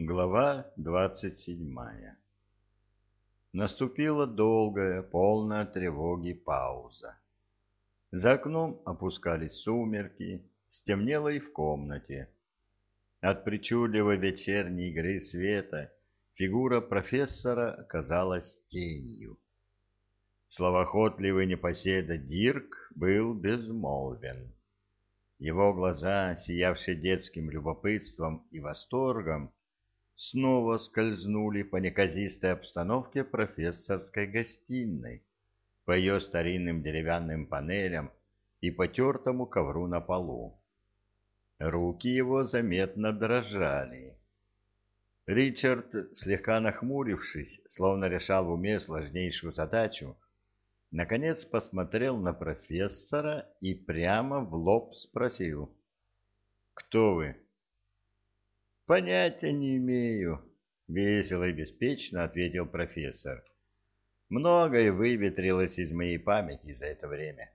Глава двадцать седьмая Наступила долгая, полная тревоги пауза. За окном опускались сумерки, стемнело и в комнате. От причудливой вечерней игры света фигура профессора казалась тенью. Словоохотливый непоседа Дирк был безмолвен. Его глаза, сиявшие детским любопытством и восторгом, снова скользнули по неказистой обстановке профессорской гостиной, по ее старинным деревянным панелям и потертому ковру на полу. Руки его заметно дрожали. Ричард, слегка нахмурившись, словно решал в уме сложнейшую задачу, наконец посмотрел на профессора и прямо в лоб спросил. «Кто вы?» «Понятия не имею», — весело и беспечно ответил профессор. «Многое выветрилось из моей памяти за это время.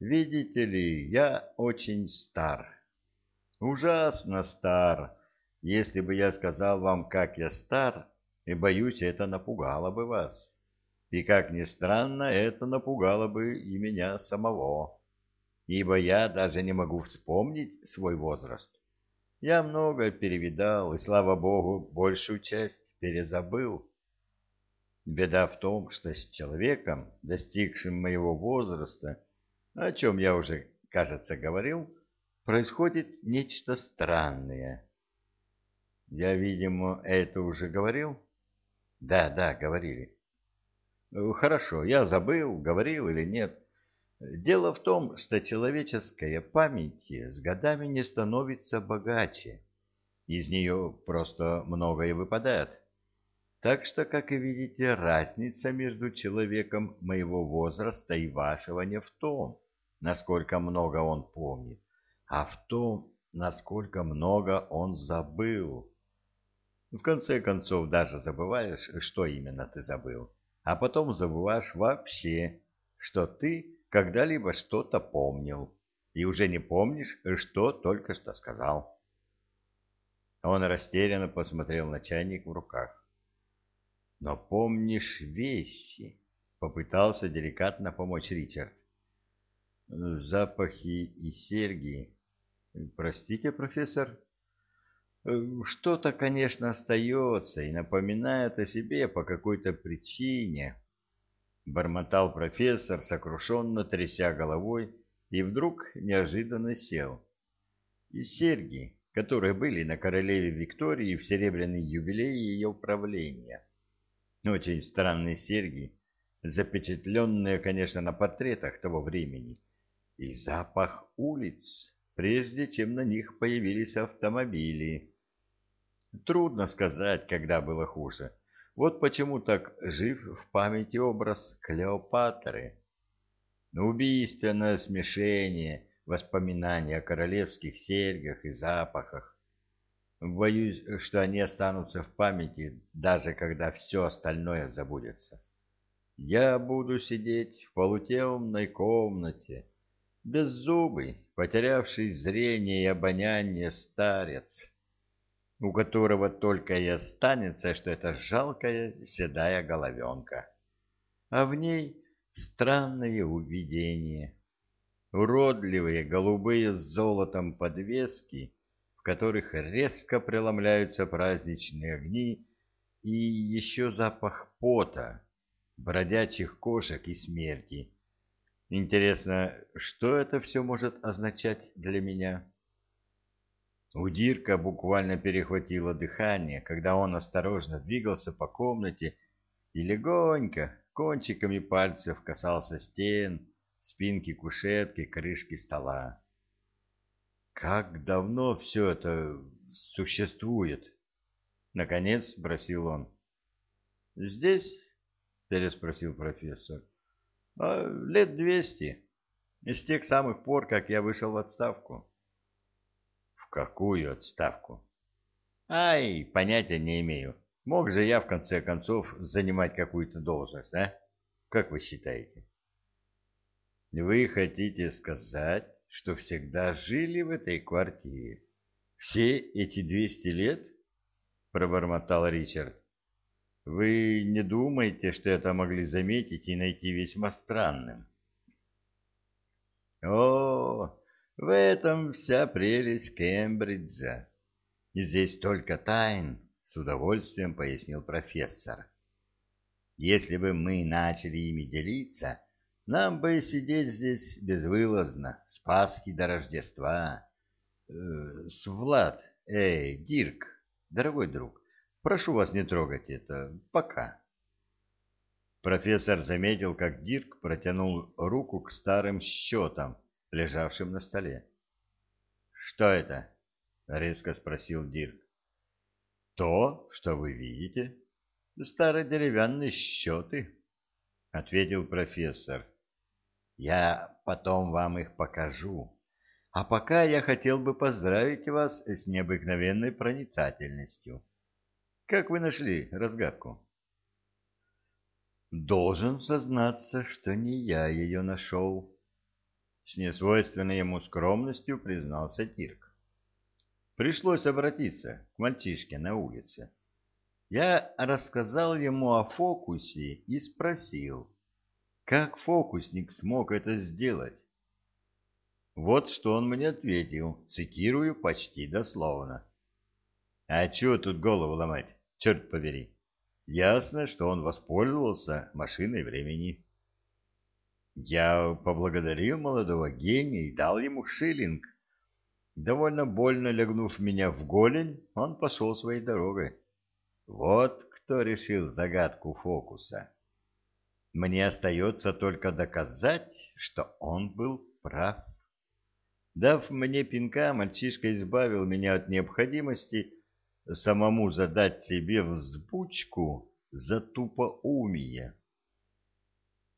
Видите ли, я очень стар. Ужасно стар. Если бы я сказал вам, как я стар, и, боюсь, это напугало бы вас. И, как ни странно, это напугало бы и меня самого, ибо я даже не могу вспомнить свой возраст. Я много перевидал, и, слава богу, большую часть перезабыл. Беда в том, что с человеком, достигшим моего возраста, о чем я уже, кажется, говорил, происходит нечто странное. Я, видимо, это уже говорил? Да, да, говорили. Хорошо, я забыл, говорил или нет. Дело в том, что человеческая память с годами не становится богаче. Из нее просто многое выпадает. Так что, как видите, разница между человеком моего возраста и вашего не в том, насколько много он помнит, а в том, насколько много он забыл. В конце концов, даже забываешь, что именно ты забыл, а потом забываешь вообще, что ты когда-либо что-то помнил, и уже не помнишь, что только что сказал. Он растерянно посмотрел на чайник в руках. «Но помнишь вещи?» — попытался деликатно помочь Ричард. «Запахи и серьги. Простите, профессор?» «Что-то, конечно, остается и напоминает о себе по какой-то причине» бормотал профессор, сокрушенно тряся головой, и вдруг неожиданно сел. И серьги, которые были на королеве Виктории в серебряный юбилей ее правления. Очень странные серьги, запечатленные, конечно, на портретах того времени. И запах улиц, прежде чем на них появились автомобили. Трудно сказать, когда было хуже вот почему так жив в памяти образ Клеопатры. Убийственное смешение воспоминаний о королевских серьгах и запахах. Боюсь, что они останутся в памяти, даже когда все остальное забудется. Я буду сидеть в полутемной комнате, беззубый, потерявший зрение и обоняние старец, у которого только и останется, что это жалкая седая головенка. А в ней странное увидение. Уродливые голубые с золотом подвески, в которых резко преломляются праздничные огни, и еще запах пота, бродячих кошек и смерти. Интересно, что это все может означать для меня? У Дирка буквально перехватило дыхание, когда он осторожно двигался по комнате и легонько кончиками пальцев касался стен, спинки кушетки, крышки стола. «Как давно все это существует?» — наконец спросил он. «Здесь?» — переспросил профессор. «А, «Лет двести, с тех самых пор, как я вышел в отставку». Какую отставку? Ай, понятия не имею. Мог же я, в конце концов, занимать какую-то должность, а? Как вы считаете? Вы хотите сказать, что всегда жили в этой квартире? Все эти двести лет? — пробормотал Ричард. «Вы не думаете, что это могли заметить и найти весьма странным?» «О, в этом вся прелесть Кембриджа. Здесь только тайн», — с удовольствием пояснил профессор. «Если бы мы начали ими делиться, нам бы сидеть здесь безвылазно, с Пасхи до Рождества. Э, с Влад, эй, Дирк, Дорогой друг, прошу вас не трогать это. Пока. Профессор заметил, как Дирк протянул руку к старым счетам, лежавшим на столе. «Что это?» — резко спросил Дирк. «То, что вы видите. Старые деревянные счеты», — ответил профессор. «Я потом вам их покажу. А пока я хотел бы поздравить вас с необыкновенной проницательностью. Как вы нашли разгадку? Должен сознаться, что не я ее нашел. С несвойственной ему скромностью признался Тирк. Пришлось обратиться к мальчишке на улице. Я рассказал ему о фокусе и спросил, как фокусник смог это сделать. Вот что он мне ответил, цитирую почти дословно. А чего тут голову ломать, черт побери? Ясно, что он воспользовался машиной времени. Я поблагодарил молодого гения и дал ему шиллинг. Довольно больно легнув меня в голень, он пошел своей дорогой. Вот кто решил загадку фокуса. Мне остается только доказать, что он был прав. Дав мне пинка, мальчишка избавил меня от необходимости самому задать себе взбучку за тупоумие.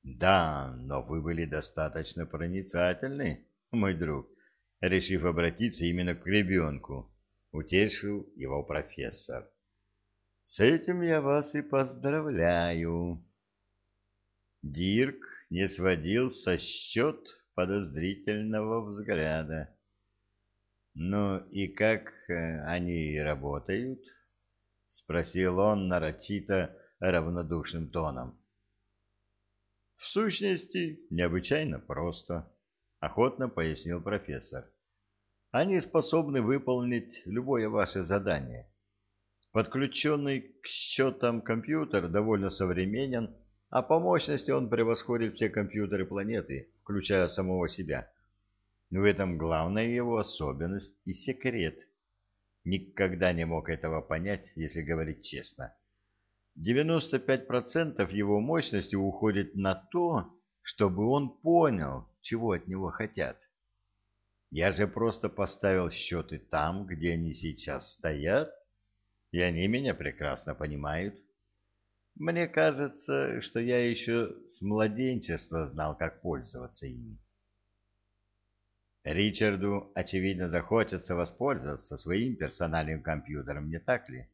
Да, но вы были достаточно проницательны, мой друг, решив обратиться именно к ребенку, утешил его профессор. С этим я вас и поздравляю. Дирк не сводил со счет подозрительного взгляда. «Ну и как э, они работают?» — спросил он нарочито равнодушным тоном. «В сущности, необычайно просто», — охотно пояснил профессор. «Они способны выполнить любое ваше задание. Подключенный к счетам компьютер довольно современен, а по мощности он превосходит все компьютеры планеты, включая самого себя. В этом главная его особенность и секрет. Никогда не мог этого понять, если говорить честно. 95% его мощности уходит на то, чтобы он понял, чего от него хотят. Я же просто поставил счеты там, где они сейчас стоят, и они меня прекрасно понимают. Мне кажется, что я еще с младенчества знал, как пользоваться ими. Ричарду, очевидно, захочется воспользоваться своим персональным компьютером, не так ли?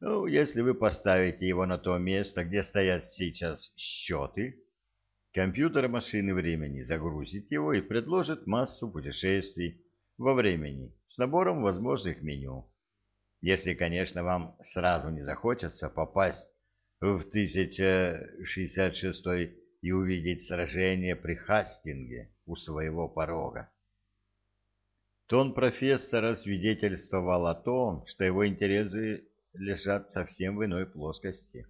Ну, если вы поставите его на то место, где стоят сейчас счеты, компьютер машины времени загрузит его и предложит массу путешествий во времени с набором возможных меню. Если, конечно, вам сразу не захочется попасть в 1066 и увидеть сражение при Хастинге у своего порога. Тон профессора свидетельствовал о том, что его интересы лежат совсем в иной плоскости.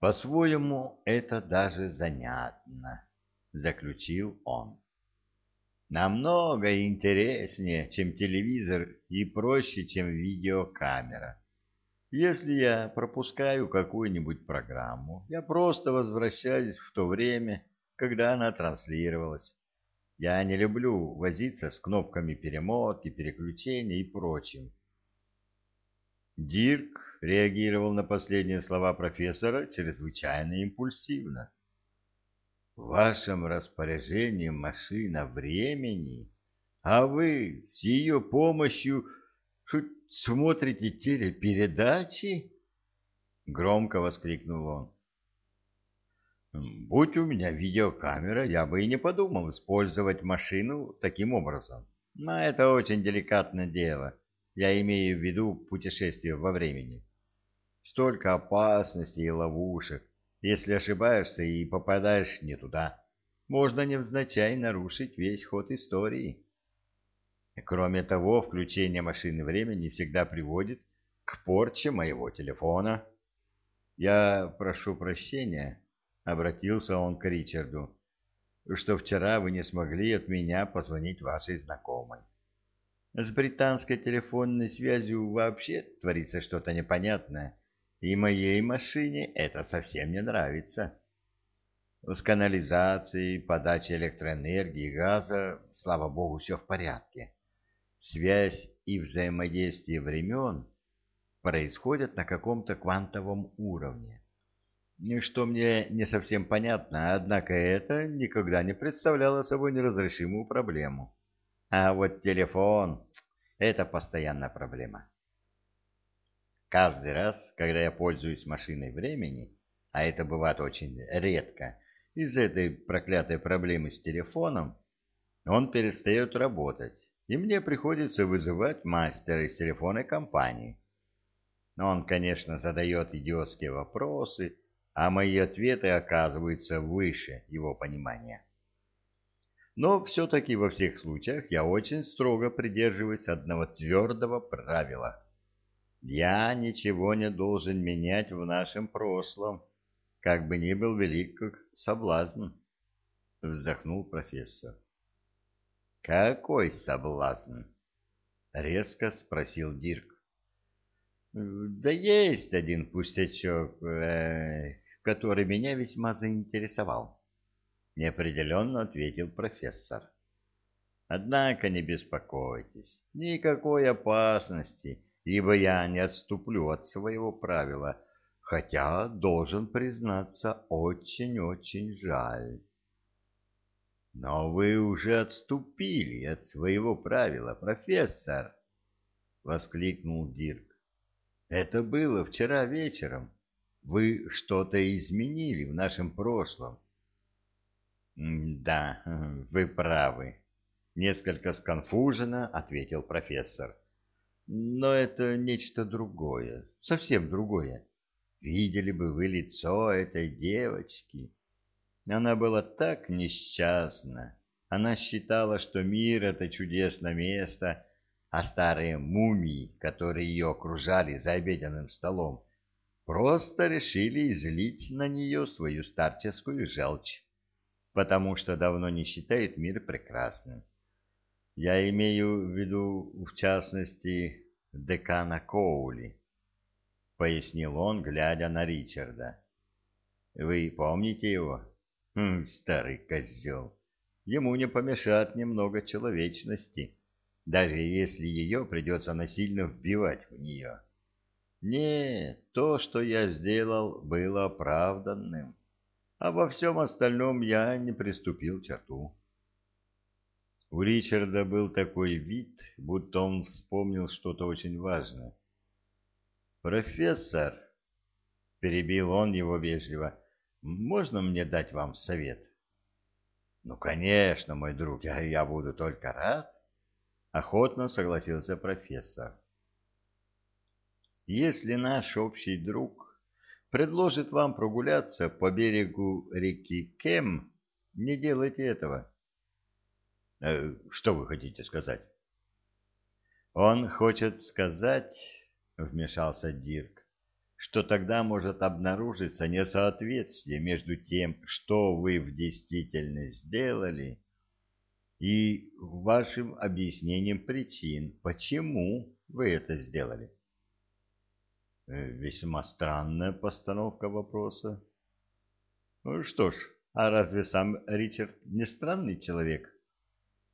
«По-своему, это даже занятно», — заключил он. «Намного интереснее, чем телевизор, и проще, чем видеокамера. Если я пропускаю какую-нибудь программу, я просто возвращаюсь в то время, когда она транслировалась. Я не люблю возиться с кнопками перемотки, переключения и прочим. Дирк реагировал на последние слова профессора чрезвычайно импульсивно. В вашем распоряжении машина времени, а вы с ее помощью смотрите телепередачи? Громко воскликнул он. Будь у меня видеокамера, я бы и не подумал использовать машину таким образом. Но это очень деликатное дело, Я имею в виду путешествие во времени. Столько опасностей и ловушек. Если ошибаешься и попадаешь не туда, можно невзначай нарушить весь ход истории. Кроме того, включение машины времени всегда приводит к порче моего телефона. Я прошу прощения, — обратился он к Ричарду, — что вчера вы не смогли от меня позвонить вашей знакомой. С британской телефонной связью вообще творится что-то непонятное, и моей машине это совсем не нравится. С канализацией, подачей электроэнергии и газа, слава богу, все в порядке. Связь и взаимодействие времен происходят на каком-то квантовом уровне. Что мне не совсем понятно, однако это никогда не представляло собой неразрешимую проблему. А вот телефон — это постоянная проблема. Каждый раз, когда я пользуюсь машиной времени, а это бывает очень редко, из-за этой проклятой проблемы с телефоном, он перестает работать, и мне приходится вызывать мастера из телефонной компании. Он, конечно, задает идиотские вопросы, а мои ответы оказываются выше его понимания. Но все-таки во всех случаях я очень строго придерживаюсь одного твердого правила. Я ничего не должен менять в нашем прошлом, как бы ни был велик как соблазн, — вздохнул профессор. «Какой соблазн?» — резко спросил Дирк. «Да есть один пустячок, э, который меня весьма заинтересовал», — неопределенно ответил профессор. «Однако не беспокойтесь, никакой опасности, ибо я не отступлю от своего правила, хотя, должен признаться, очень-очень жаль». Но вы уже отступили от своего правила, профессор, воскликнул Дирк. Это было вчера вечером. Вы что-то изменили в нашем прошлом. Да, вы правы, несколько сконфуженно ответил профессор. Но это нечто другое, совсем другое. Видели бы вы лицо этой девочки. Она была так несчастна. Она считала, что мир — это чудесное место, а старые мумии, которые ее окружали за обеденным столом, просто решили излить на нее свою старческую желчь, потому что давно не считают мир прекрасным. Я имею в виду, в частности, декана Коули, — пояснил он, глядя на Ричарда. — Вы помните его? — Хм, старый козел. Ему не помешает немного человечности, даже если ее придется насильно вбивать в нее. Нет, то, что я сделал, было оправданным, а во всем остальном я не приступил черту. У Ричарда был такой вид, будто он вспомнил что-то очень важное. «Профессор!» — перебил он его вежливо — можно мне дать вам совет? — Ну, конечно, мой друг, я, я буду только рад. Охотно согласился профессор. Если наш общий друг предложит вам прогуляться по берегу реки Кем, не делайте этого. Э, что вы хотите сказать? Он хочет сказать, вмешался Дирк, что тогда может обнаружиться несоответствие между тем, что вы в действительности сделали, и вашим объяснением причин, почему вы это сделали. Э, весьма странная постановка вопроса. Ну что ж, а разве сам Ричард не странный человек?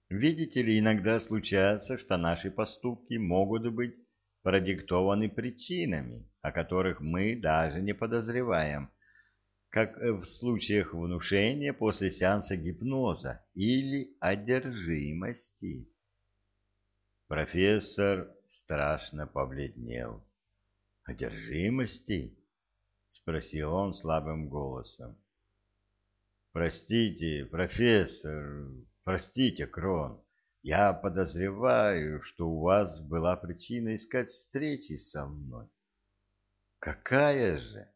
Видите ли, иногда случается, что наши поступки могут быть продиктованы причинами, о которых мы даже не подозреваем, как в случаях внушения после сеанса гипноза или одержимости. Профессор страшно побледнел. «Одержимости?» — спросил он слабым голосом. «Простите, профессор, простите, Крон, Я подозреваю, что у вас была причина искать встречи со мной. Какая же?